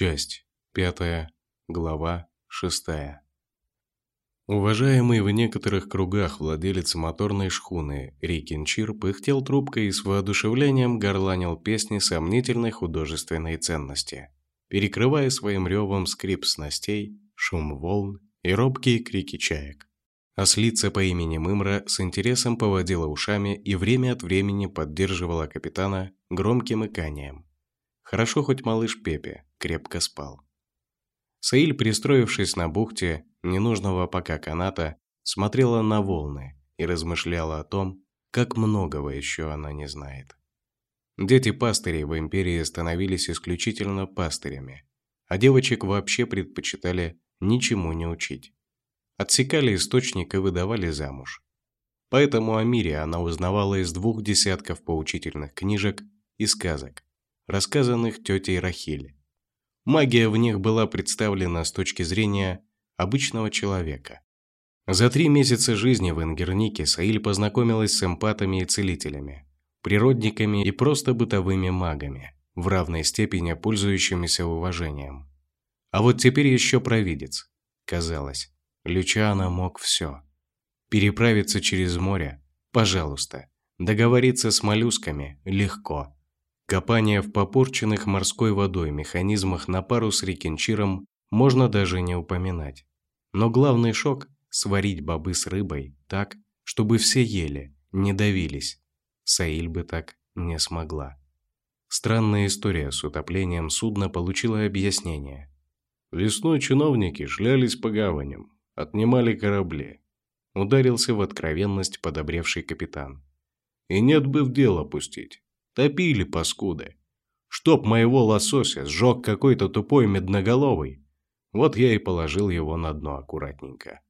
Часть пятая, глава шестая. Уважаемый в некоторых кругах владелец моторной шхуны Рикин Чир пыхтел трубкой и с воодушевлением горланил песни сомнительной художественной ценности, перекрывая своим ревом скрип снастей, шум волн и робкие крики чаек. Ослица по имени Мымра с интересом поводила ушами и время от времени поддерживала капитана громким иканием. Хорошо хоть малыш Пепе крепко спал. Саиль, пристроившись на бухте ненужного пока каната, смотрела на волны и размышляла о том, как многого еще она не знает. Дети пастырей в империи становились исключительно пастырями, а девочек вообще предпочитали ничему не учить. Отсекали источник и выдавали замуж. Поэтому о мире она узнавала из двух десятков поучительных книжек и сказок, рассказанных тетей Рахиль. Магия в них была представлена с точки зрения обычного человека. За три месяца жизни в Ингернике Саиль познакомилась с эмпатами и целителями, природниками и просто бытовыми магами, в равной степени пользующимися уважением. А вот теперь еще провидец. Казалось, Лючано мог все. Переправиться через море – пожалуйста. Договориться с моллюсками – легко. Копание в попорченных морской водой механизмах на пару с рекенчиром можно даже не упоминать. Но главный шок – сварить бобы с рыбой так, чтобы все ели, не давились. Саиль бы так не смогла. Странная история с утоплением судна получила объяснение. Весной чиновники шлялись по гаваням, отнимали корабли. Ударился в откровенность подобревший капитан. И нет бы в дело пустить. Топили, паскуды. Чтоб моего лосося сжег какой-то тупой медноголовый. Вот я и положил его на дно аккуратненько.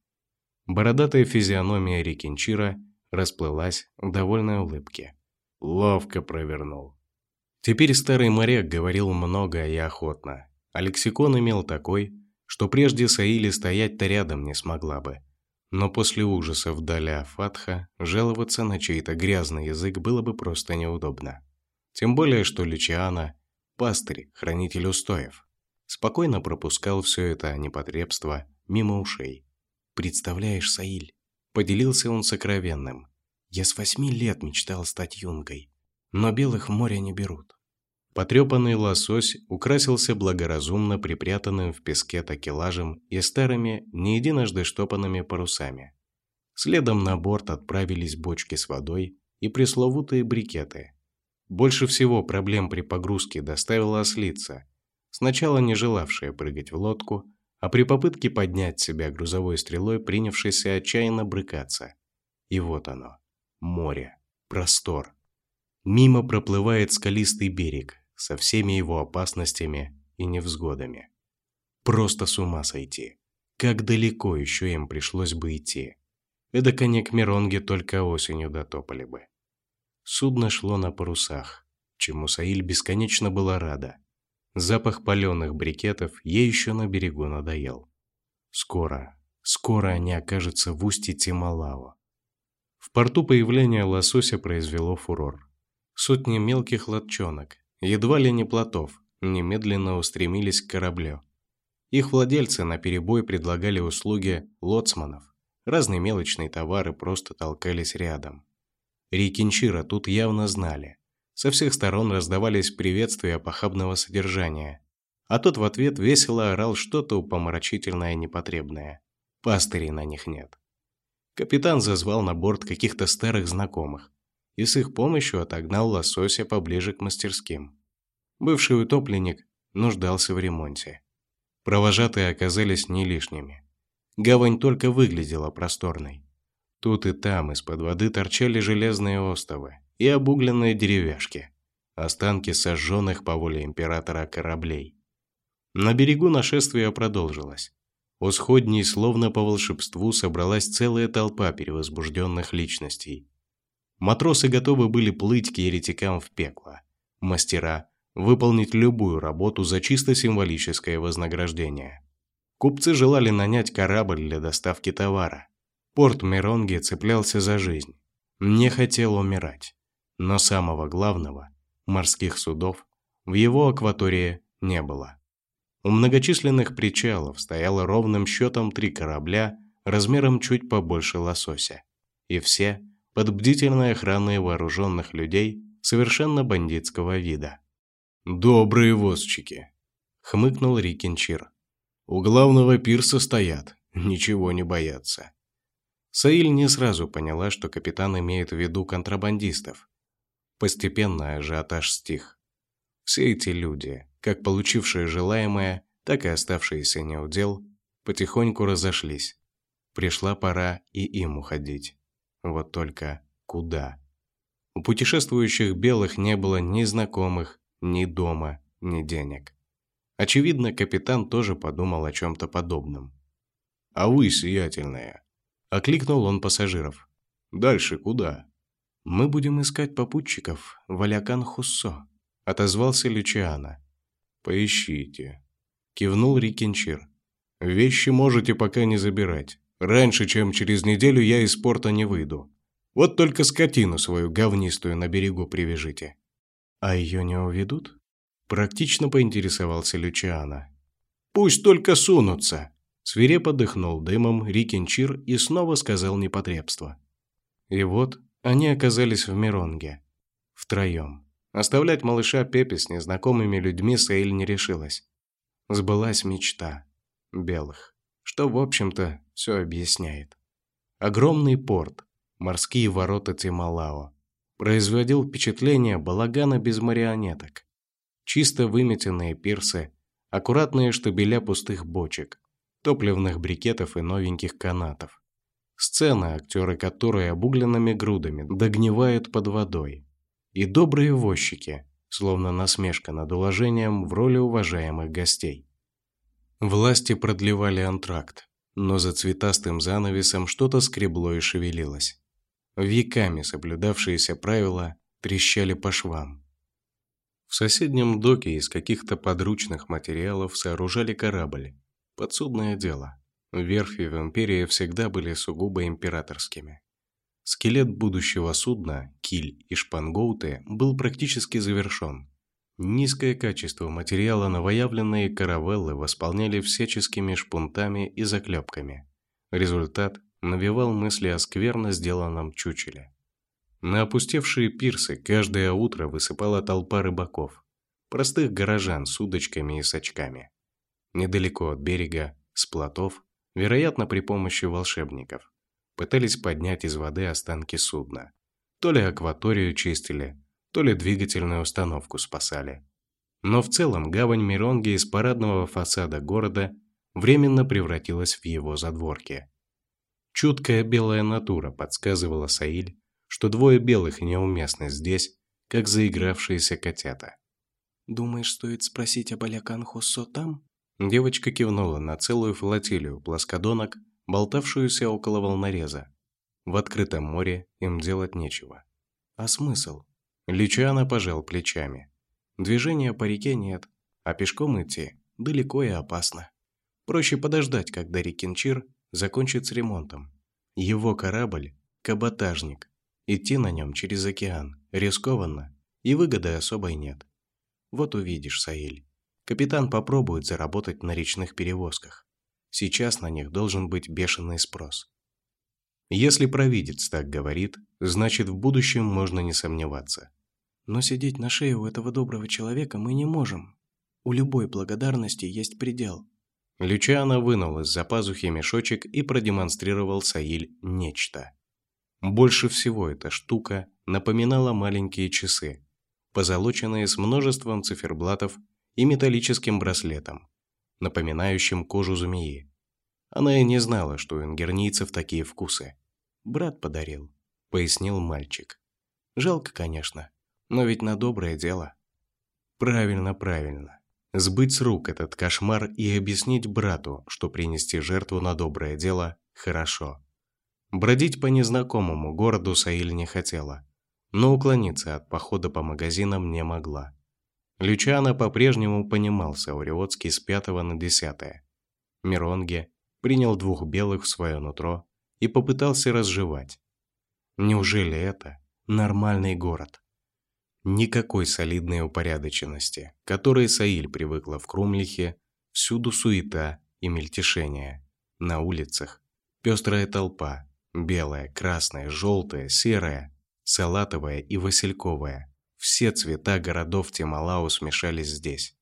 Бородатая физиономия Рикинчира расплылась в довольной улыбке. Ловко провернул. Теперь старый моряк говорил много и охотно, а лексикон имел такой, что прежде Саили стоять-то рядом не смогла бы. Но после ужасов Даля Фатха жаловаться на чей-то грязный язык было бы просто неудобно. Тем более, что Личиана – пастырь, хранитель устоев. Спокойно пропускал все это непотребство мимо ушей. «Представляешь, Саиль?» – поделился он сокровенным. «Я с восьми лет мечтал стать юнгой, но белых в море не берут». Потрепанный лосось украсился благоразумно припрятанным в песке такелажем и старыми, не единожды штопанными парусами. Следом на борт отправились бочки с водой и пресловутые брикеты – больше всего проблем при погрузке доставила ослица, сначала не желавшая прыгать в лодку, а при попытке поднять себя грузовой стрелой принявшаяся отчаянно брыкаться. И вот оно. Море. Простор. Мимо проплывает скалистый берег со всеми его опасностями и невзгодами. Просто с ума сойти. Как далеко еще им пришлось бы идти. Это коне к Миронге только осенью дотопали бы. Судно шло на парусах, чему Саиль бесконечно была рада. Запах паленых брикетов ей еще на берегу надоел. Скоро, скоро они окажутся в устье Тималао. В порту появление лосося произвело фурор. Сотни мелких лодчонок, едва ли не плотов, немедленно устремились к кораблю. Их владельцы наперебой предлагали услуги лоцманов. Разные мелочные товары просто толкались рядом. Рикинчира тут явно знали. Со всех сторон раздавались приветствия похабного содержания. А тот в ответ весело орал что-то упомрачительное непотребное. Пастырей на них нет. Капитан зазвал на борт каких-то старых знакомых и с их помощью отогнал лосося поближе к мастерским. Бывший утопленник нуждался в ремонте. Провожатые оказались не лишними. Гавань только выглядела просторной. Тут и там из-под воды торчали железные остовы и обугленные деревяшки, останки сожженных по воле императора кораблей. На берегу нашествие продолжилось. У сходней словно по волшебству собралась целая толпа перевозбужденных личностей. Матросы готовы были плыть к еретикам в пекло. Мастера – выполнить любую работу за чисто символическое вознаграждение. Купцы желали нанять корабль для доставки товара. Порт Миронги цеплялся за жизнь, не хотел умирать. Но самого главного – морских судов – в его акватории не было. У многочисленных причалов стояло ровным счетом три корабля размером чуть побольше лосося. И все под бдительной охраной вооруженных людей совершенно бандитского вида. «Добрые возчики!» — хмыкнул Рикинчир. «У главного пирса стоят, ничего не боятся». Саиль не сразу поняла, что капитан имеет в виду контрабандистов. Постепенно ажиотаж стих. Все эти люди, как получившие желаемое, так и оставшиеся неудел, потихоньку разошлись. Пришла пора и им уходить. Вот только куда? У путешествующих белых не было ни знакомых, ни дома, ни денег. Очевидно, капитан тоже подумал о чем-то подобном. «А вы, сиятельная?» – окликнул он пассажиров. «Дальше куда?» «Мы будем искать попутчиков в Алякан-Хуссо», – отозвался Лючиана. «Поищите», – кивнул Рикенчир. «Вещи можете пока не забирать. Раньше, чем через неделю, я из порта не выйду. Вот только скотину свою говнистую на берегу привяжите». «А ее не уведут?» Практично поинтересовался Лючиана. «Пусть только сунутся!» Свирепо дыхнул дымом Рикенчир и снова сказал непотребство. И вот они оказались в Миронге. Втроем. Оставлять малыша Пепи с незнакомыми людьми Сейль не решилась. Сбылась мечта. Белых. Что, в общем-то, все объясняет. Огромный порт, морские ворота Тималао, производил впечатление балагана без марионеток. Чисто выметенные пирсы, аккуратные штабеля пустых бочек, топливных брикетов и новеньких канатов. Сцена, актеры которой обугленными грудами догнивают под водой. И добрые возчики, словно насмешка над уложением в роли уважаемых гостей. Власти продлевали антракт, но за цветастым занавесом что-то скребло и шевелилось. Веками соблюдавшиеся правила трещали по швам. В соседнем доке из каких-то подручных материалов сооружали корабль. Подсудное дело. Верфи в империи всегда были сугубо императорскими. Скелет будущего судна, киль и шпангоуты был практически завершен. Низкое качество материала новоявленные каравеллы восполняли всяческими шпунтами и заклепками. Результат навевал мысли о скверно сделанном чучеле. На опустевшие пирсы каждое утро высыпала толпа рыбаков, простых горожан с удочками и сачками. Недалеко от берега, с плотов, вероятно при помощи волшебников, пытались поднять из воды останки судна. То ли акваторию чистили, то ли двигательную установку спасали. Но в целом гавань Миронги из парадного фасада города временно превратилась в его задворки. Чуткая белая натура подсказывала Саиль, что двое белых неуместны здесь, как заигравшиеся котята. «Думаешь, стоит спросить об Алякан Хуссо там?» Девочка кивнула на целую флотилию плоскодонок, болтавшуюся около волнореза. В открытом море им делать нечего. А смысл? Личана пожал плечами. Движения по реке нет, а пешком идти далеко и опасно. Проще подождать, когда Рикинчир закончит с ремонтом. Его корабль – каботажник. Идти на нем через океан рискованно, и выгоды особой нет. Вот увидишь, Саиль. Капитан попробует заработать на речных перевозках. Сейчас на них должен быть бешеный спрос. Если провидец так говорит, значит в будущем можно не сомневаться. Но сидеть на шее у этого доброго человека мы не можем. У любой благодарности есть предел. Лючано вынул из-за пазухи мешочек и продемонстрировал Саиль нечто. Больше всего эта штука напоминала маленькие часы, позолоченные с множеством циферблатов и металлическим браслетом, напоминающим кожу змеи. Она и не знала, что у ингернийцев такие вкусы. «Брат подарил», — пояснил мальчик. «Жалко, конечно, но ведь на доброе дело». «Правильно, правильно. Сбыть с рук этот кошмар и объяснить брату, что принести жертву на доброе дело – хорошо. Бродить по незнакомому городу Саиль не хотела, но уклониться от похода по магазинам не могла. Лючано по-прежнему понимал Сауриотский с пятого на десятое. Миронге принял двух белых в свое нутро и попытался разжевать. Неужели это нормальный город? Никакой солидной упорядоченности, которой Саиль привыкла в Крумлихе, Всюду суета и мельтешение. На улицах пестрая толпа, белая, красная, желтая, серая, салатовая и васильковая. Все цвета городов Тималау смешались здесь.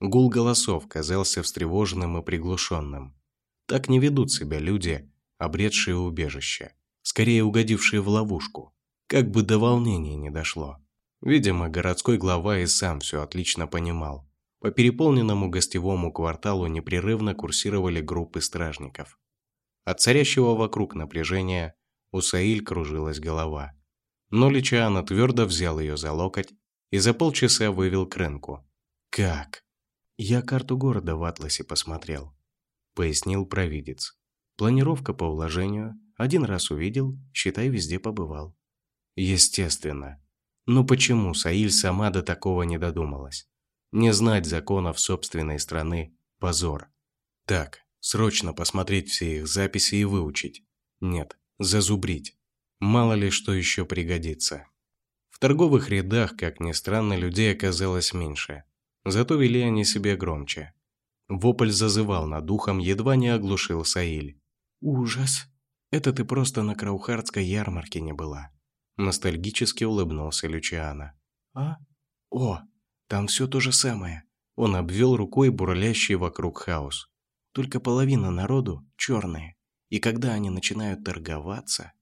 Гул голосов казался встревоженным и приглушенным. Так не ведут себя люди, обретшие убежище, скорее угодившие в ловушку, как бы до волнения не дошло. Видимо, городской глава и сам все отлично понимал. По переполненному гостевому кварталу непрерывно курсировали группы стражников. От царящего вокруг напряжения у Саиль кружилась голова. Но Личиана твердо взял ее за локоть и за полчаса вывел к рынку. «Как?» «Я карту города в атласе посмотрел», — пояснил провидец. «Планировка по уложению. Один раз увидел, считай, везде побывал». «Естественно. Но почему Саиль сама до такого не додумалась? Не знать законов собственной страны – позор. Так, срочно посмотреть все их записи и выучить. Нет, зазубрить. Мало ли что еще пригодится. В торговых рядах, как ни странно, людей оказалось меньше. Зато вели они себе громче. Вопль зазывал над ухом, едва не оглушил Саиль. «Ужас! Это ты просто на Краухардской ярмарке не была!» Ностальгически улыбнулся Лючиана. «А? О, там все то же самое. Он обвел рукой бурлящий вокруг хаос. Только половина народу черные. И когда они начинают торговаться...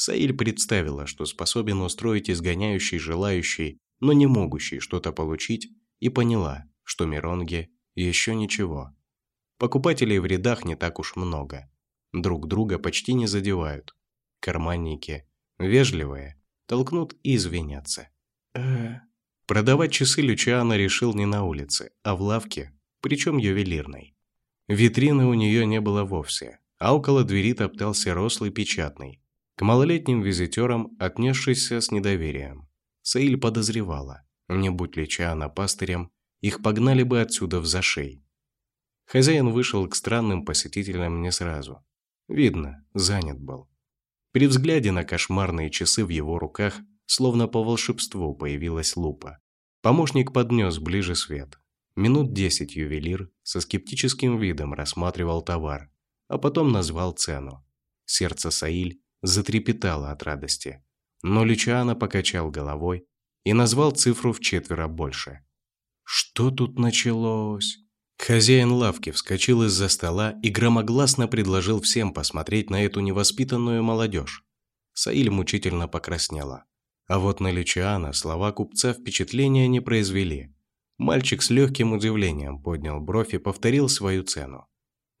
Саиль представила, что способен устроить изгоняющий желающий, но не могущий что-то получить, и поняла, что Миронги еще ничего. Покупателей в рядах не так уж много. Друг друга почти не задевают. Карманники, вежливые, толкнут и извинятся. э Продавать часы Лючиана решил не на улице, а в лавке, причем ювелирной. Витрины у нее не было вовсе, а около двери топтался рослый печатный, к малолетним визитерам отнесшийся с недоверием. Саиль подозревала, не будь Лючиана пастырем, их погнали бы отсюда в зашей. Хозяин вышел к странным посетителям не сразу. Видно, занят был. При взгляде на кошмарные часы в его руках Словно по волшебству появилась лупа. Помощник поднес ближе свет. Минут десять ювелир со скептическим видом рассматривал товар, а потом назвал цену. Сердце Саиль затрепетало от радости. Но Лючиана покачал головой и назвал цифру в четверо больше. Что тут началось? Хозяин лавки вскочил из-за стола и громогласно предложил всем посмотреть на эту невоспитанную молодежь. Саиль мучительно покраснела. А вот на Лючиана слова купца впечатления не произвели. Мальчик с легким удивлением поднял бровь и повторил свою цену.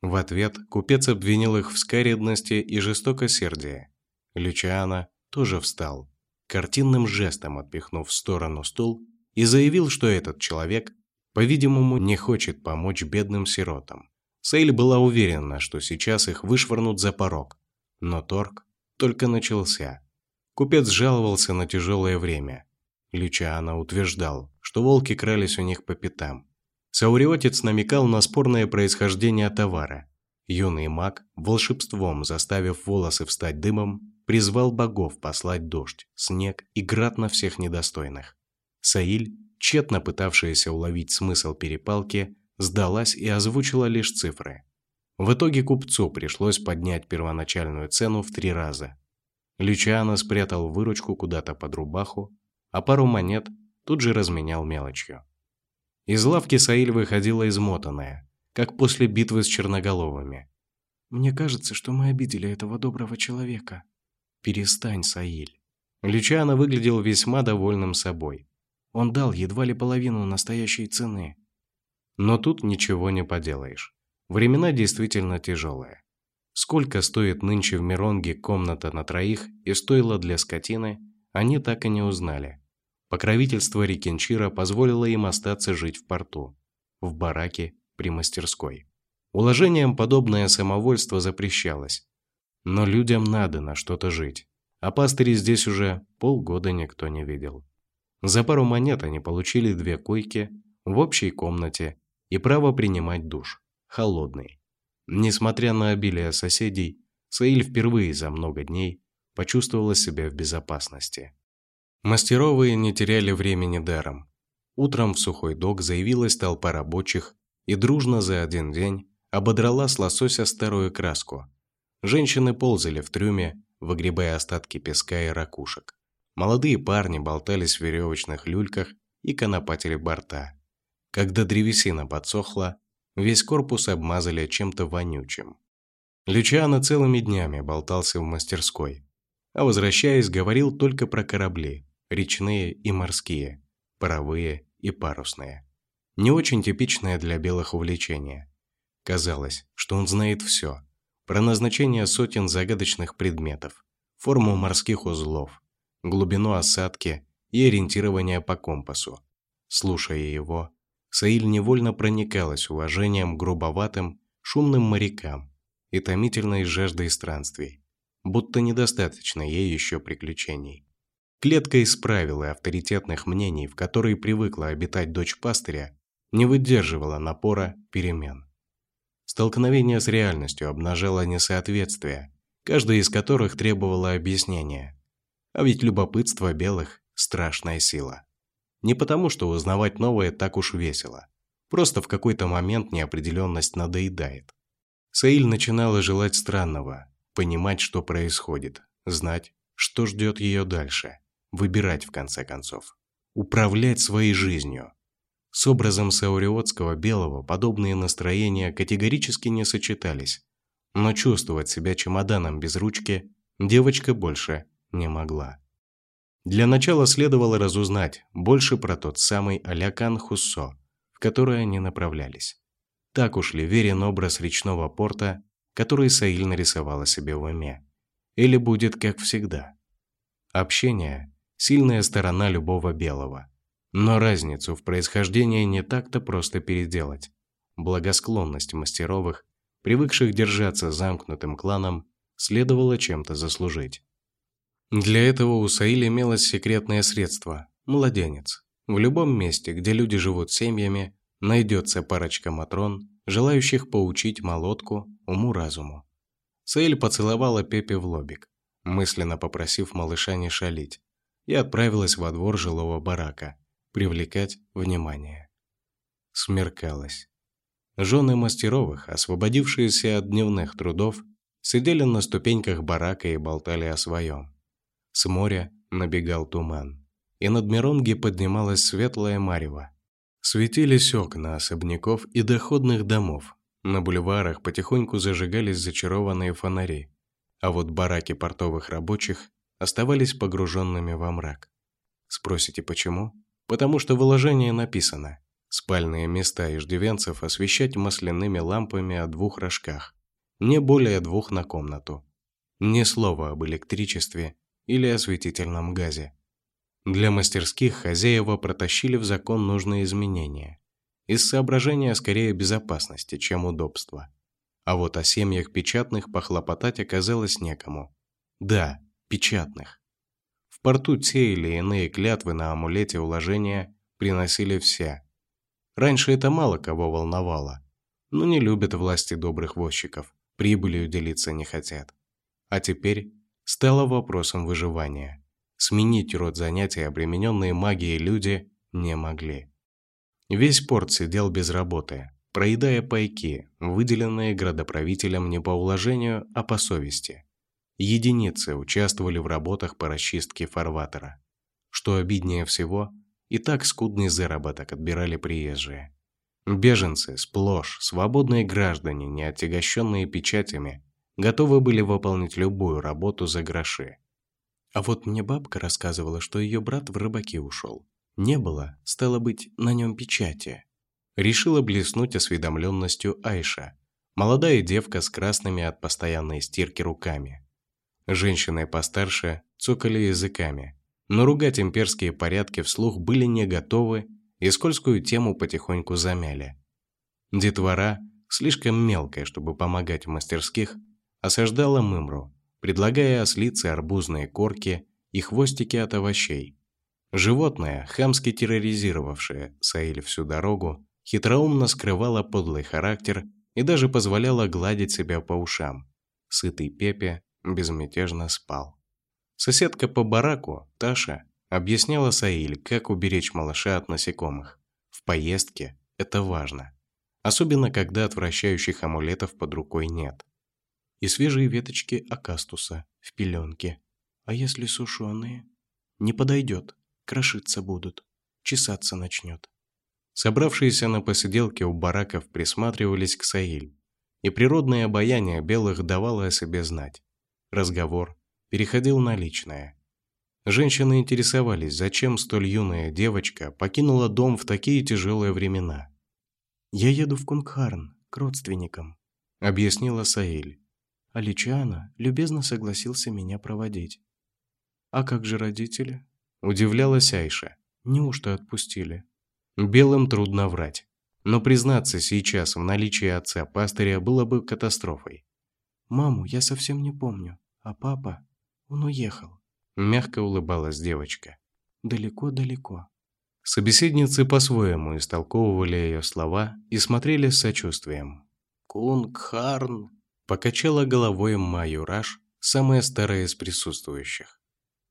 В ответ купец обвинил их в скаредности и жестокосердии. Лючиана тоже встал, картинным жестом отпихнув в сторону стул и заявил, что этот человек, по-видимому, не хочет помочь бедным сиротам. Сейль была уверена, что сейчас их вышвырнут за порог, но торг только начался. Купец жаловался на тяжелое время. Лючано утверждал, что волки крались у них по пятам. Сауриотец намекал на спорное происхождение товара. Юный маг, волшебством заставив волосы встать дымом, призвал богов послать дождь, снег и град на всех недостойных. Саиль, тщетно пытавшаяся уловить смысл перепалки, сдалась и озвучила лишь цифры. В итоге купцу пришлось поднять первоначальную цену в три раза. Лючано спрятал выручку куда-то под рубаху, а пару монет тут же разменял мелочью. Из лавки Саиль выходила измотанная, как после битвы с черноголовыми. «Мне кажется, что мы обидели этого доброго человека». «Перестань, Саиль». Лючано выглядел весьма довольным собой. Он дал едва ли половину настоящей цены. Но тут ничего не поделаешь. Времена действительно тяжелые. Сколько стоит нынче в Миронге комната на троих и стоила для скотины, они так и не узнали. Покровительство Рикенчира позволило им остаться жить в порту, в бараке при мастерской. Уложением подобное самовольство запрещалось. Но людям надо на что-то жить, а пастыри здесь уже полгода никто не видел. За пару монет они получили две койки в общей комнате и право принимать душ, холодный. Несмотря на обилие соседей, Саиль впервые за много дней почувствовала себя в безопасности. Мастеровые не теряли времени даром. Утром в сухой док заявилась толпа рабочих и дружно за один день ободрала с лосося старую краску. Женщины ползали в трюме, выгребая остатки песка и ракушек. Молодые парни болтались в веревочных люльках и конопатили борта. Когда древесина подсохла, весь корпус обмазали чем-то вонючим. Лючано целыми днями болтался в мастерской, а возвращаясь, говорил только про корабли, речные и морские, паровые и парусные. Не очень типичное для белых увлечение. Казалось, что он знает все. Про назначение сотен загадочных предметов, форму морских узлов, глубину осадки и ориентирование по компасу. Слушая его, Саиль невольно проникалась уважением к грубоватым, шумным морякам и томительной жаждой странствий, будто недостаточно ей еще приключений. Клетка из правил и авторитетных мнений, в которой привыкла обитать дочь пастыря, не выдерживала напора перемен. Столкновение с реальностью обнажало несоответствия, каждое из которых требовало объяснения. А ведь любопытство белых – страшная сила. Не потому, что узнавать новое так уж весело. Просто в какой-то момент неопределенность надоедает. Саиль начинала желать странного, понимать, что происходит, знать, что ждет ее дальше, выбирать в конце концов, управлять своей жизнью. С образом сауриотского белого подобные настроения категорически не сочетались, но чувствовать себя чемоданом без ручки девочка больше не могла. Для начала следовало разузнать больше про тот самый Алякан Хуссо, в который они направлялись. Так уж ли верен образ речного порта, который Саиль нарисовала себе в уме? Или будет как всегда? Общение – сильная сторона любого белого. Но разницу в происхождении не так-то просто переделать. Благосклонность мастеровых, привыкших держаться замкнутым кланом, следовало чем-то заслужить. Для этого у Саили имелось секретное средство – младенец. В любом месте, где люди живут семьями, найдется парочка матрон, желающих поучить молотку уму-разуму. Саиль поцеловала Пепе в лобик, мысленно попросив малыша не шалить, и отправилась во двор жилого барака, привлекать внимание. Смеркалось. Жены мастеровых, освободившиеся от дневных трудов, сидели на ступеньках барака и болтали о своем. С моря набегал туман, и над Миронги поднималась светлая марево. Светились окна особняков и доходных домов. На бульварах потихоньку зажигались зачарованные фонари, а вот бараки портовых рабочих оставались погруженными во мрак. Спросите, почему? Потому что в уложении написано «Спальные места иждивенцев освещать масляными лампами о двух рожках, не более двух на комнату». Ни слова об электричестве или осветительном газе. Для мастерских хозяева протащили в закон нужные изменения. Из соображения скорее безопасности, чем удобства. А вот о семьях печатных похлопотать оказалось некому. Да, печатных. Порту те или иные клятвы на амулете уложения приносили все. Раньше это мало кого волновало. Но не любят власти добрых возчиков, прибылью делиться не хотят. А теперь стало вопросом выживания. Сменить род занятий обремененные магией люди не могли. Весь порт сидел без работы, проедая пайки, выделенные градоправителем не по уложению, а по совести. Единицы участвовали в работах по расчистке фарватера. Что обиднее всего, и так скудный заработок отбирали приезжие. Беженцы, сплошь, свободные граждане, не отягощенные печатями, готовы были выполнить любую работу за гроши. А вот мне бабка рассказывала, что ее брат в рыбаки ушел. Не было, стало быть, на нем печати. Решила блеснуть осведомленностью Айша, молодая девка с красными от постоянной стирки руками. Женщины постарше цокали языками, но ругать имперские порядки вслух были не готовы и скользкую тему потихоньку замяли. Детвора, слишком мелкая, чтобы помогать в мастерских, осаждала Мымру, предлагая ослицы арбузные корки и хвостики от овощей. Животное, хамски терроризировавшее Саиль всю дорогу, хитроумно скрывало подлый характер и даже позволяло гладить себя по ушам. Сытый Пепе безмятежно спал. Соседка по бараку, Таша, объясняла Саиль, как уберечь малыша от насекомых. В поездке это важно. особенно когда отвращающих амулетов под рукой нет. И свежие веточки акастуса в пеленке. А если сушеные? Не подойдет, крошиться будут, чесаться начнет. Собравшиеся на посиделке у бараков присматривались к Саиль, и природное обаяние белых давало о себе знать. Разговор переходил на личное. Женщины интересовались, зачем столь юная девочка покинула дом в такие тяжелые времена. «Я еду в Кунгхарн, к родственникам», — объяснила Саиль. А Личиана любезно согласился меня проводить. «А как же родители?» — удивлялась Айша. «Неужто отпустили?» Белым трудно врать. Но признаться сейчас в наличии отца пастыря было бы катастрофой. «Маму я совсем не помню, а папа, он уехал». Мягко улыбалась девочка. «Далеко-далеко». Собеседницы по-своему истолковывали ее слова и смотрели с сочувствием. «Кунгхарн!» – покачала головой Майюраш, самая старая из присутствующих.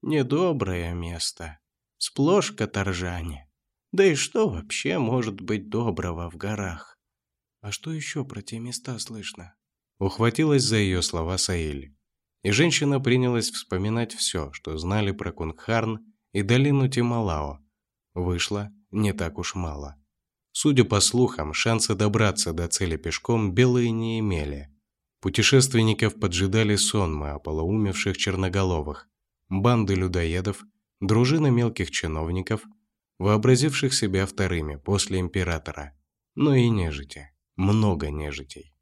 «Недоброе место. Сплошь каторжане. Да и что вообще может быть доброго в горах? А что еще про те места слышно? Ухватилась за ее слова Саэль. И женщина принялась вспоминать все, что знали про Кунгхарн и долину Тималао. Вышло не так уж мало. Судя по слухам, шансы добраться до цели пешком белые не имели. Путешественников поджидали сонмы ополоумевших черноголовых, банды людоедов, дружина мелких чиновников – вообразивших себя вторыми после императора, но и нежити, много нежитей.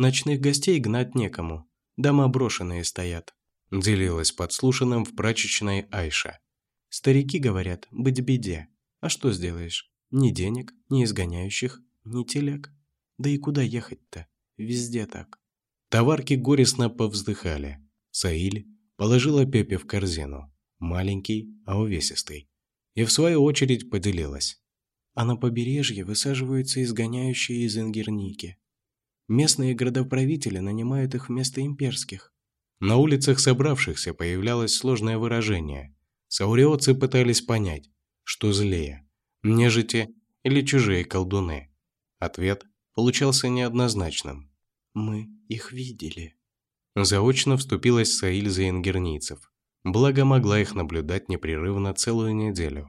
Ночных гостей гнать некому, дома брошенные стоят, делилась подслушанным в прачечной Айша. Старики говорят, быть беде, а что сделаешь? Ни денег, ни изгоняющих, ни телег. Да и куда ехать-то? Везде так. Товарки горестно повздыхали. Саиль положила Пепе в корзину. Маленький, а увесистый и в свою очередь поделилась. А на побережье высаживаются изгоняющие из Ингерники. Местные градоправители нанимают их вместо имперских. На улицах собравшихся появлялось сложное выражение. Сауриоцы пытались понять, что злее – нежити или чужие колдуны. Ответ получался неоднозначным. «Мы их видели». Заочно вступилась Саиль за ингернийцев. Благо могла их наблюдать непрерывно целую неделю.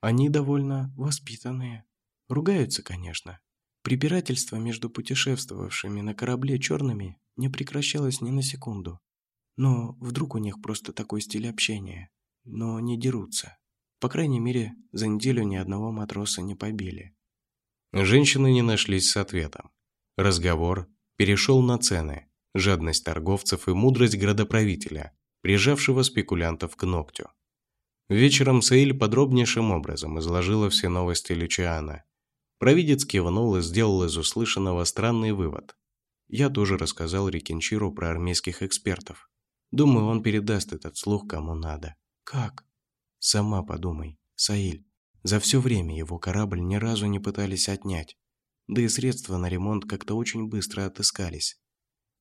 Они довольно воспитанные. Ругаются, конечно. Препирательство между путешествовавшими на корабле черными не прекращалось ни на секунду. Но вдруг у них просто такой стиль общения. Но не дерутся. По крайней мере, за неделю ни одного матроса не побили. Женщины не нашлись с ответом. Разговор перешел на цены, жадность торговцев и мудрость градоправителя, прижавшего спекулянтов к ногтю. Вечером Саиль подробнейшим образом изложила все новости Лючиана. Провидец кивнул и сделал из услышанного странный вывод. Я тоже рассказал Рикенчиру про армейских экспертов. Думаю, он передаст этот слух кому надо. Как? Сама подумай, Саиль. За все время его корабль ни разу не пытались отнять. Да и средства на ремонт как-то очень быстро отыскались.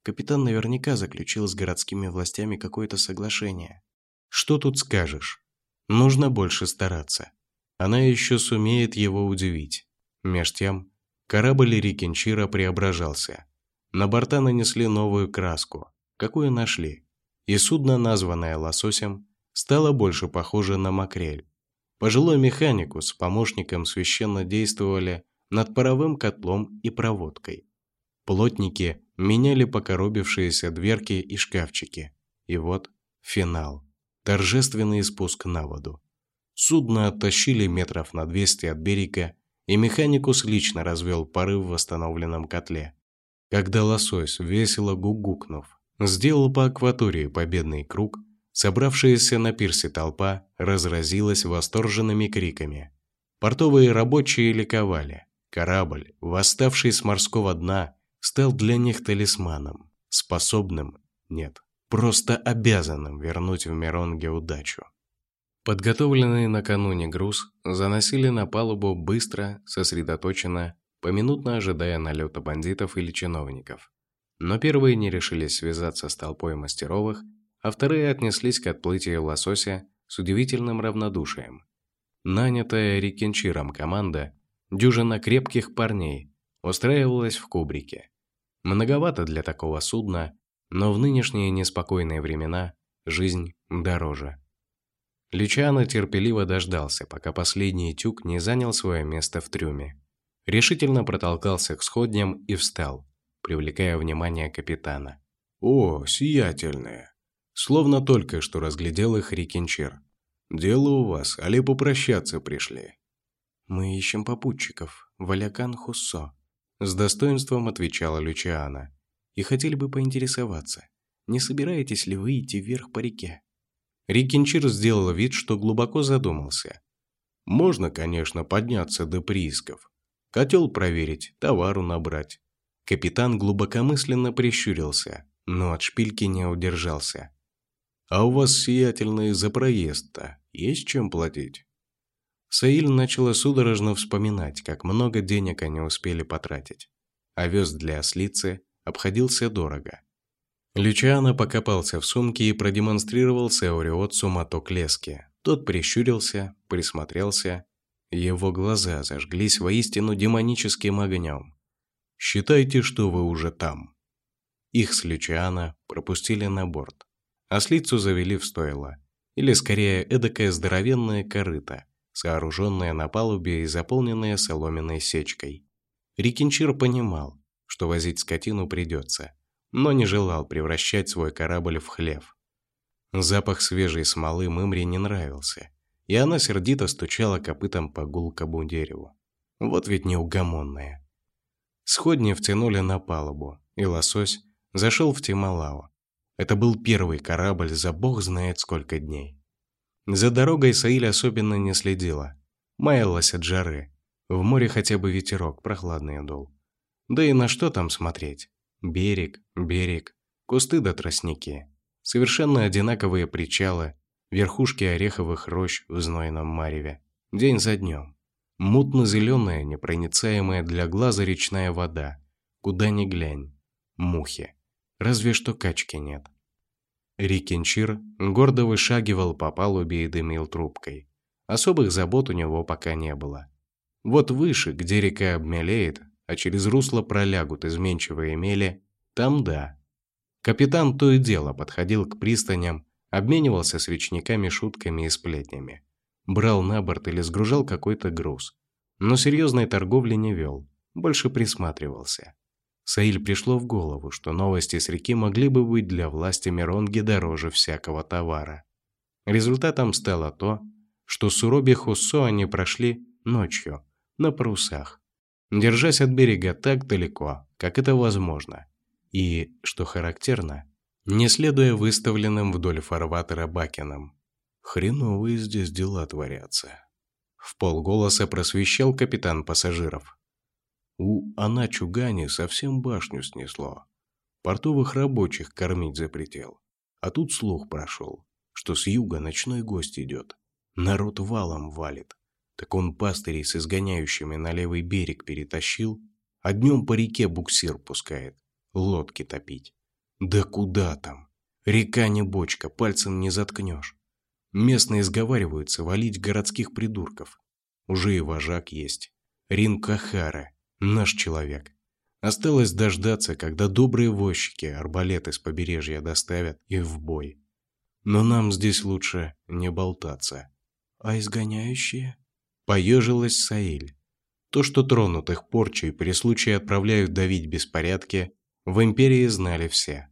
Капитан наверняка заключил с городскими властями какое-то соглашение. Что тут скажешь? Нужно больше стараться. Она еще сумеет его удивить. Меж тем, корабль Рикенчира преображался. На борта нанесли новую краску, какую нашли. И судно, названное лососем, стало больше похоже на макрель. Пожилой механику с помощником священно действовали над паровым котлом и проводкой. Плотники меняли покоробившиеся дверки и шкафчики. И вот финал. Торжественный спуск на воду. Судно оттащили метров на 200 от берега, и механикус лично развел пары в восстановленном котле. Когда лосось, весело гугукнув, сделал по акватории победный круг, собравшаяся на пирсе толпа разразилась восторженными криками. Портовые рабочие ликовали. Корабль, восставший с морского дна, стал для них талисманом, способным, нет, просто обязанным вернуть в Миронге удачу. Подготовленный накануне груз заносили на палубу быстро, сосредоточенно, поминутно ожидая налета бандитов или чиновников. Но первые не решились связаться с толпой мастеровых, а вторые отнеслись к отплытию лосося с удивительным равнодушием. Нанятая Рикенчиром команда, дюжина крепких парней, устраивалась в кубрике. Многовато для такого судна, но в нынешние неспокойные времена жизнь дороже. Лючано терпеливо дождался, пока последний тюк не занял свое место в трюме. Решительно протолкался к сходням и встал, привлекая внимание капитана. «О, сиятельная!» Словно только что разглядел их Рикинчер. «Дело у вас, али попрощаться пришли?» «Мы ищем попутчиков, Валякан Хуссо», – с достоинством отвечала Лючиана. «И хотели бы поинтересоваться, не собираетесь ли вы идти вверх по реке?» Рикинчир сделал вид, что глубоко задумался. «Можно, конечно, подняться до приисков. Котел проверить, товару набрать». Капитан глубокомысленно прищурился, но от шпильки не удержался. «А у вас, сиятельные, за проезд-то есть чем платить?» Саиль начала судорожно вспоминать, как много денег они успели потратить. Овес для ослицы обходился дорого. Лючано покопался в сумке и продемонстрировал Сеориотсу моток лески. Тот прищурился, присмотрелся. Его глаза зажглись воистину демоническим огнем. «Считайте, что вы уже там». Их с Лючиана пропустили на борт. Ослицу завели в стойло. Или, скорее, эдакое здоровенное корыто – сооруженная на палубе и заполненная соломенной сечкой. Рикинчир понимал, что возить скотину придется, но не желал превращать свой корабль в хлев. Запах свежей смолы Мымре не нравился, и она сердито стучала копытом по гулкому дереву. Вот ведь неугомонная. Сходни втянули на палубу, и лосось зашел в Тималао. Это был первый корабль за бог знает сколько дней. За дорогой Саиль особенно не следила. Маялась от жары. В море хотя бы ветерок прохладный дул. Да и на что там смотреть? Берег, берег, кусты да тростники. Совершенно одинаковые причалы, верхушки ореховых рощ в знойном мареве. День за днем. Мутно-зеленая, непроницаемая для глаза речная вода. Куда ни глянь. Мухи. Разве что качки нет. Рикенчир гордо вышагивал по палубе и дымил трубкой. Особых забот у него пока не было. Вот выше, где река обмелеет, а через русло пролягут изменчивые мели, там да. Капитан то и дело подходил к пристаням, обменивался с речниками шутками и сплетнями. Брал на борт или сгружал какой-то груз. Но серьезной торговли не вел, больше присматривался. Саиль пришло в голову, что новости с реки могли бы быть для власти Миронги дороже всякого товара. Результатом стало то, что суроби Хуссо они прошли ночью, на парусах, держась от берега так далеко, как это возможно, и, что характерно, не следуя выставленным вдоль фарватера бакенам. Хреновые здесь дела творятся. В полголоса просвещал капитан пассажиров. У Аначугани совсем башню снесло. Портовых рабочих кормить запретил. А тут слух прошел, что с юга ночной гость идет. Народ валом валит. Так он пастырей с изгоняющими на левый берег перетащил, а днем по реке буксир пускает, лодки топить. Да куда там? Река не бочка, пальцем не заткнешь. Местные сговариваются валить городских придурков. Уже и вожак есть. Рин Кахара, Наш человек. Осталось дождаться, когда добрые возчики арбалеты с побережья доставят и в бой. Но нам здесь лучше не болтаться. А изгоняющие? Поежилась Саиль. То, что тронутых порчей при случае отправляют давить беспорядки, в империи знали все.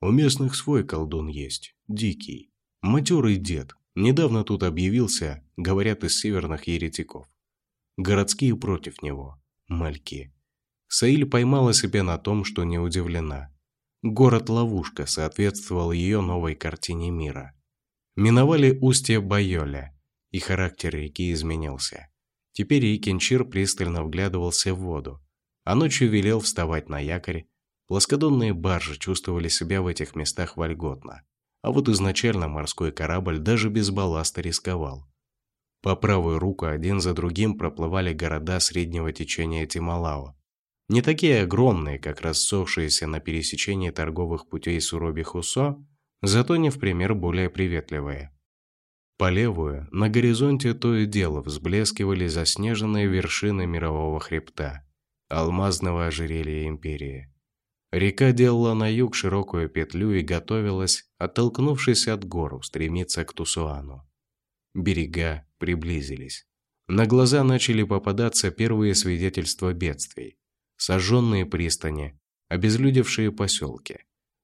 У местных свой колдун есть, дикий, матерый дед. Недавно тут объявился, говорят, из северных еретиков. Городские против него мальки. Саиль поймала себя на том, что не удивлена. Город-ловушка соответствовал ее новой картине мира. Миновали устье Байоля, и характер реки изменился. Теперь Икенчир пристально вглядывался в воду, а ночью велел вставать на якорь. Плоскодонные баржи чувствовали себя в этих местах вольготно, а вот изначально морской корабль даже без балласта рисковал. По правую руку один за другим проплывали города среднего течения Тималао. Не такие огромные, как рассохшиеся на пересечении торговых путей Суроби Хусо, зато не в пример более приветливые. По левую, на горизонте то и дело взблескивали заснеженные вершины мирового хребта. алмазного ожерелья империи. Река делала на юг широкую петлю и готовилась, оттолкнувшись от гор, устремиться к Тусуану. Берега приблизились. На глаза начали попадаться первые свидетельства бедствий. Сожженные пристани, обезлюдевшие поселки.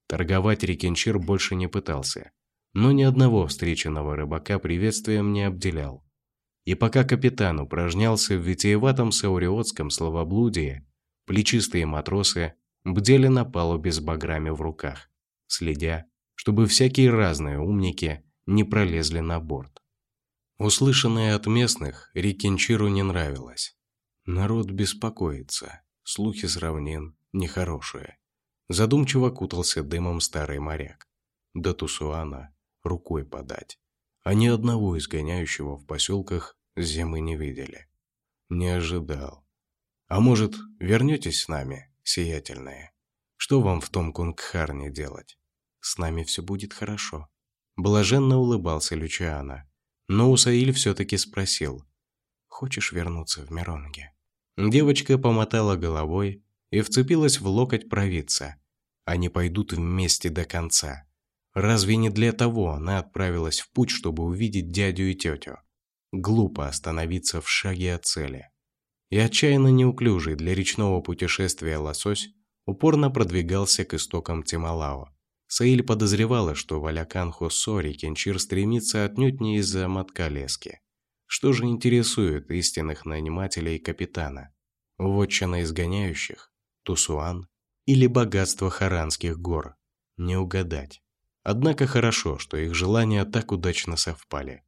Торговать Рекенчир больше не пытался, но ни одного встреченного рыбака приветствием не обделял. И пока капитан упражнялся в витиеватом сауриотском словоблудии, плечистые матросы бдели на палубе с баграми в руках, следя, чтобы всякие разные умники не пролезли на борт. Услышанное от местных Рикенчиру не нравилось. Народ беспокоится, слухи с равнин нехорошие. Задумчиво кутался дымом старый моряк. До Тусуана рукой подать. А ни одного изгоняющего в поселках зимы не видели. Не ожидал. А может, вернетесь с нами, сиятельные? Что вам в том Кунгхарне делать? С нами все будет хорошо. Блаженно улыбался Лючиана. Но Усаиль все-таки спросил. Хочешь вернуться в Миронге? Девочка помотала головой и вцепилась в локоть провидца. Они пойдут вместе до конца. Разве не для того она отправилась в путь, чтобы увидеть дядю и тетю? Глупо остановиться в шаге от цели. И отчаянно неуклюжий для речного путешествия лосось упорно продвигался к истокам Тималао. Саиль подозревала, что Валякан Хосори Кенчир стремится отнюдь не из-за мотка лески. Что же интересует истинных нанимателей капитана? Вотчина изгоняющих? Тусуан? Или богатство Харанских гор? Не угадать. Однако хорошо, что их желания так удачно совпали.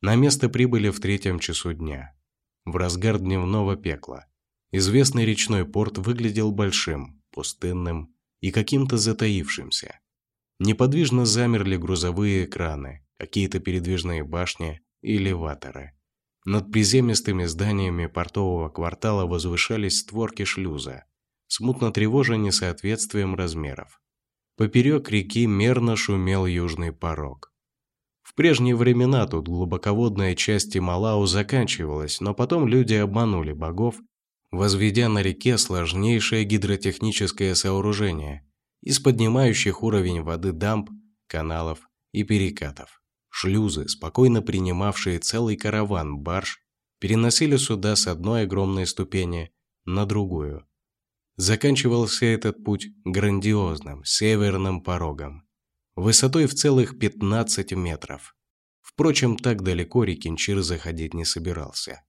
На место прибыли в третьем часу дня в разгар дневного пекла. Известный речной порт выглядел большим, пустынным и каким-то затаившимся. Неподвижно замерли грузовые экраны, какие-то передвижные башни и элеваторы. Над приземистыми зданиями портового квартала возвышались створки шлюза, смутно тревожа несоответствием размеров. Поперек реки мерно шумел южный порог. В прежние времена тут глубоководная часть Тималау заканчивалась, но потом люди обманули богов, возведя на реке сложнейшее гидротехническое сооружение из поднимающих уровень воды дамб, каналов и перекатов. Шлюзы, спокойно принимавшие целый караван барж, переносили суда с одной огромной ступени на другую. Заканчивался этот путь грандиозным северным порогом, высотой в целых 15 метров. Впрочем, так далеко Рикинчир заходить не собирался.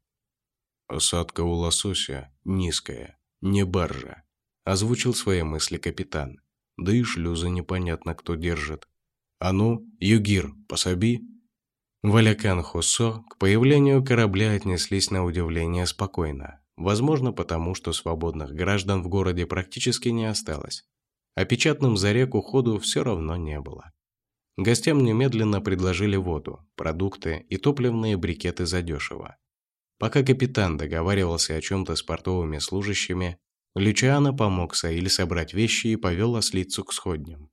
«Осадка у лосося низкая, не баржа», – озвучил свои мысли капитан. «Да и шлюзы непонятно кто держит. А ну, Югир, пособи!» Валякан Хосо к появлению корабля отнеслись на удивление спокойно. Возможно, потому что свободных граждан в городе практически не осталось а печатным за реку ходу все равно не было. Гостям немедленно предложили воду, продукты и топливные брикеты задешево. Пока капитан договаривался о чем-то с портовыми служащими, Лючиано помог Саиль собрать вещи и повел ослицу к сходням.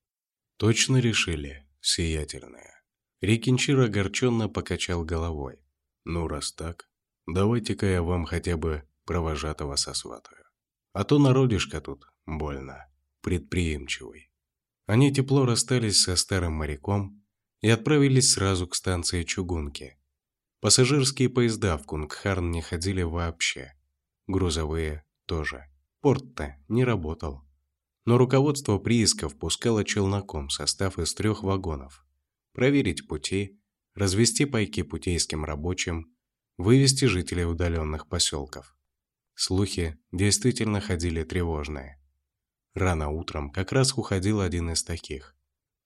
«Точно решили, сиятельная». Рикинчир огорченно покачал головой. «Ну, раз так, давайте-ка я вам хотя бы провожатого сосватаю. А то народишко тут больно» предприимчивый. Они тепло расстались со старым моряком и отправились сразу к станции Чугунки. Пассажирские поезда в Кунгхарн не ходили вообще. Грузовые тоже. Порт-то не работал. Но руководство приисков пускало челноком состав из трех вагонов. Проверить пути, развести пайки путейским рабочим, вывести жителей удаленных поселков. Слухи действительно ходили тревожные. Рано утром как раз уходил один из таких.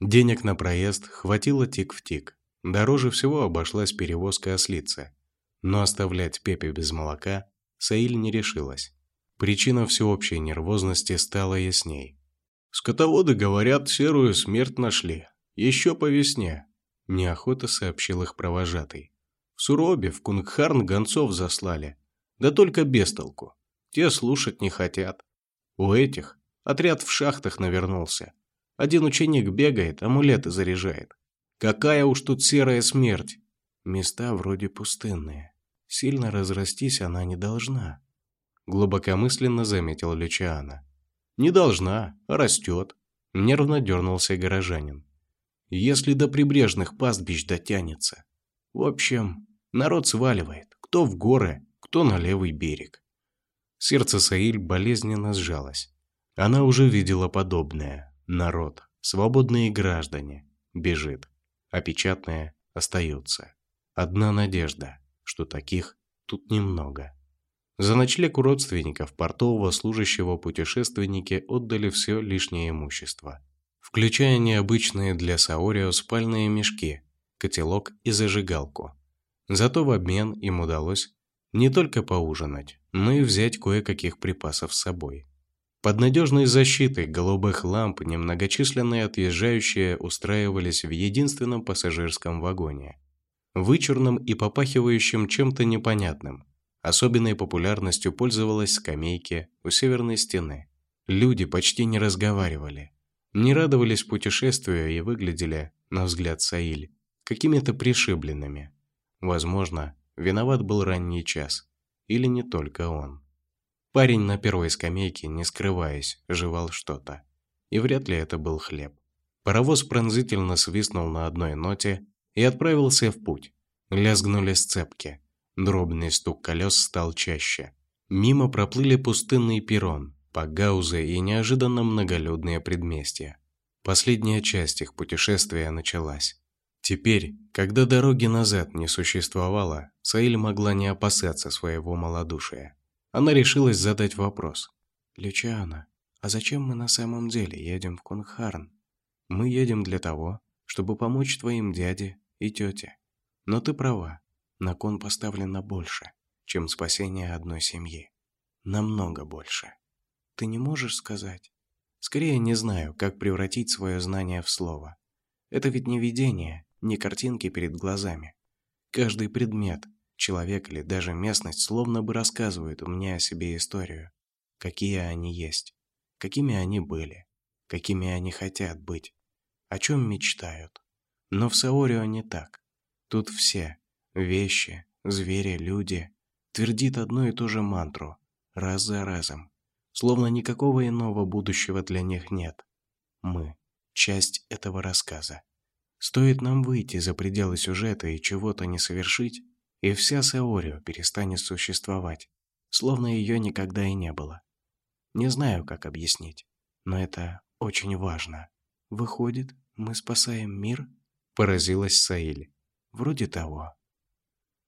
Денег на проезд хватило тик в тик. Дороже всего обошлась перевозка ослицы. Но оставлять Пепе без молока Саиль не решилась. Причина всеобщей нервозности стала ясней. «Скотоводы, говорят, серую смерть нашли. Еще по весне», – неохота сообщил их провожатый. «В Суробе, в Кунгхарн гонцов заслали. Да только без толку. Те слушать не хотят. У этих Отряд в шахтах навернулся. Один ученик бегает, амулеты заряжает. Какая уж тут серая смерть. Места вроде пустынные. Сильно разрастись она не должна. глубокомысленно заметил Лючиана. «Не должна, а растет», – нервно дернулся горожанин. «Если до прибрежных пастбищ дотянется. В общем, народ сваливает, кто в горы, кто на левый берег». Сердце Саиль болезненно сжалось. Она уже видела подобное. Народ, свободные граждане, бежит, а печатное остается. Одна надежда, что таких тут немного. За ночлег у родственников портового служащего путешественники отдали все лишнее имущество, включая необычные для Саорио спальные мешки, котелок и зажигалку. Зато в обмен им удалось не только поужинать, но и взять кое-каких припасов с собой. Под надежной защитой голубых ламп немногочисленные отъезжающие устраивались в единственном пассажирском вагоне. Вычурном и попахивающем чем-то непонятным, Особенной популярностью пользовалась скамейки у северной стены. Люди почти не разговаривали, не радовались путешествию и выглядели, на взгляд Саиль, какими-то пришибленными. Возможно, виноват был ранний час. Или не только он. Парень на первой скамейке, не скрываясь, жевал что-то. И вряд ли это был хлеб. Паровоз пронзительно свистнул на одной ноте и отправился в путь. Лязгнули сцепки. Дробный стук колес стал чаще. Мимо проплыли пустынный перрон, погаузы и неожиданно многолюдные предместья. Последняя часть их путешествия началась. Теперь, когда дороги назад не существовало, Саиль могла не опасаться своего малодушия. Она решилась задать вопрос. «Лючиана, а зачем мы на самом деле едем в Кунхарн? Мы едем для того, чтобы помочь твоим дяде и тете. Но ты права, на кон поставлено больше, чем спасение одной семьи. Намного больше. Ты не можешь сказать? Скорее не знаю, как превратить свое знание в слово. Это ведь не видение, не картинки перед глазами. Каждый предмет, человек или даже местность словно бы рассказывает мне о себе историю. Какие они есть, какими они были, какими они хотят быть, о чем мечтают. Но в Саорио не так. Тут все, Вещи, звери, люди. Твердит одну и ту же мантру, раз за разом. Словно никакого иного будущего для них нет. Мы – часть этого рассказа. Стоит нам выйти за пределы сюжета и чего-то не совершить, и вся Саорио перестанет существовать, словно ее никогда и не было. Не знаю, как объяснить, но это очень важно. Выходит, мы спасаем мир? Поразилась Саиль. Вроде того.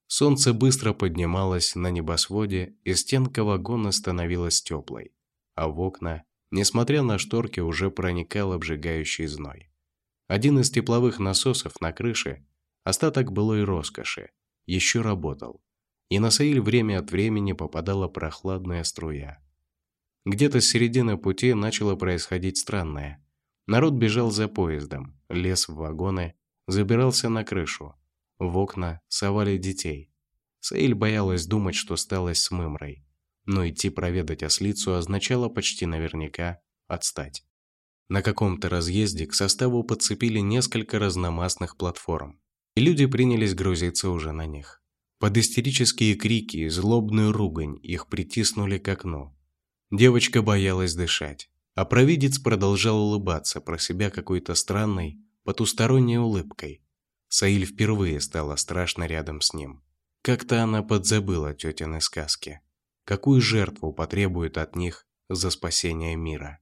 Солнце быстро поднималось на небосводе, и стенка вагона становилась теплой, а в окна, несмотря на шторки, уже проникал обжигающий зной. Один из тепловых насосов на крыше, остаток былой роскоши, еще работал, и на Саиль время от времени попадала прохладная струя. Где-то с середины пути начало происходить странное. Народ бежал за поездом, лез в вагоны, забирался на крышу, в окна совали детей. Саиль боялась думать, что сталось с Мымрой. Но идти проведать ослицу означало почти наверняка отстать. На каком-то разъезде к составу подцепили несколько разномастных платформ, и люди принялись грузиться уже на них. Под истерические крики и злобную ругань их притиснули к окну. Девочка боялась дышать, а провидец продолжал улыбаться про себя какой-то странной, потусторонней улыбкой, Саиль впервые стала страшно рядом с ним. Как-то она подзабыла тетины сказки. Какую жертву потребует от них за спасение мира?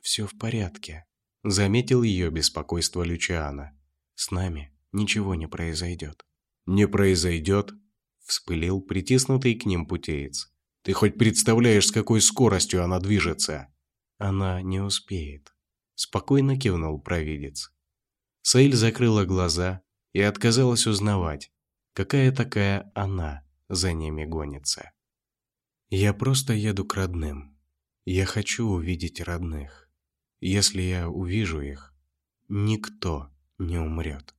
«Все в порядке», — заметил ее беспокойство Лючиана. «С нами ничего не произойдет». «Не произойдет?» — вспылил притиснутый к ним путеец. «Ты хоть представляешь, с какой скоростью она движется?» «Она не успеет», — спокойно кивнул провидец. Саиль закрыла глаза, и отказалась узнавать, какая такая она за ними гонится. «Я просто еду к родным. Я хочу увидеть родных. Если я увижу их, никто не умрет.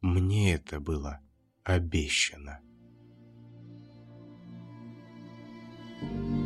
Мне это было обещано». Thank you.